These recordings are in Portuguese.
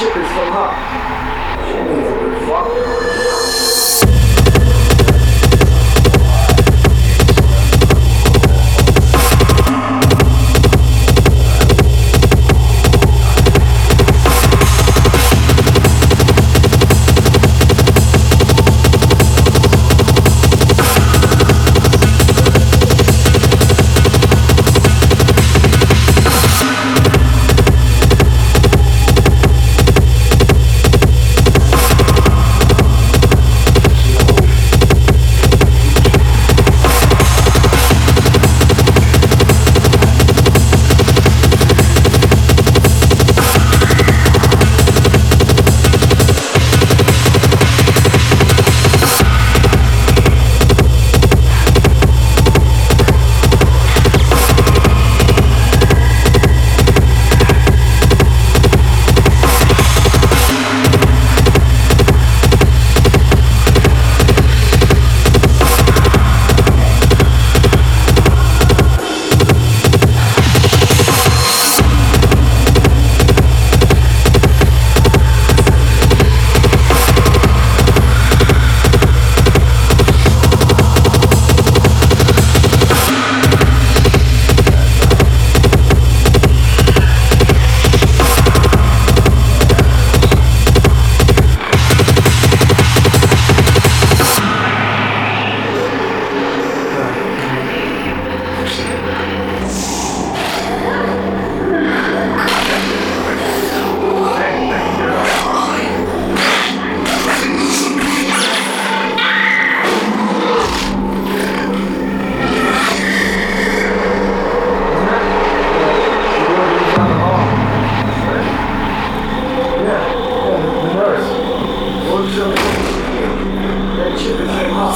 就是从他。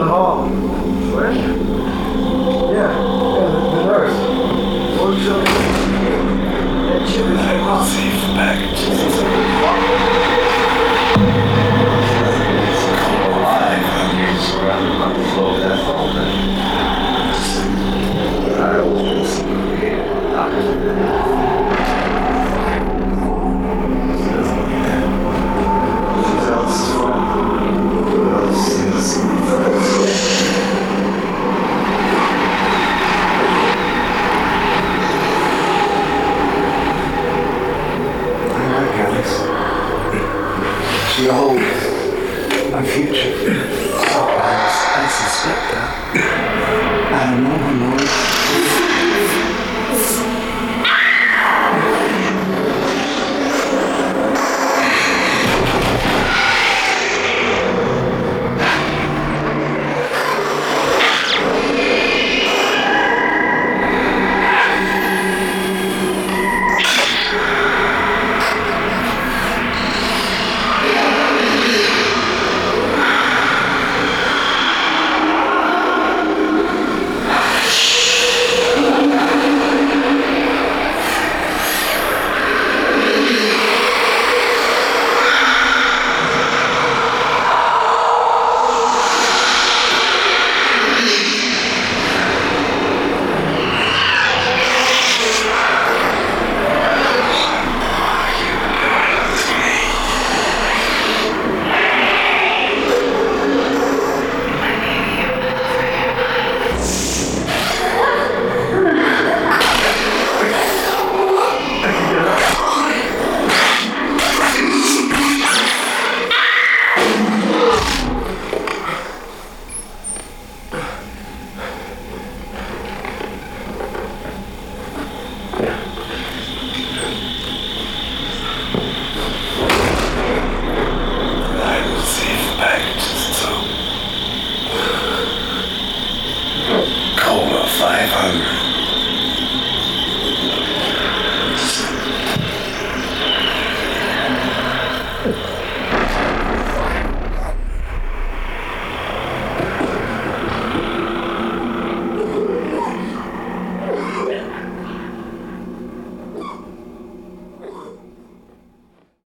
not at all. What? Yeah. I suspect that. I don't know.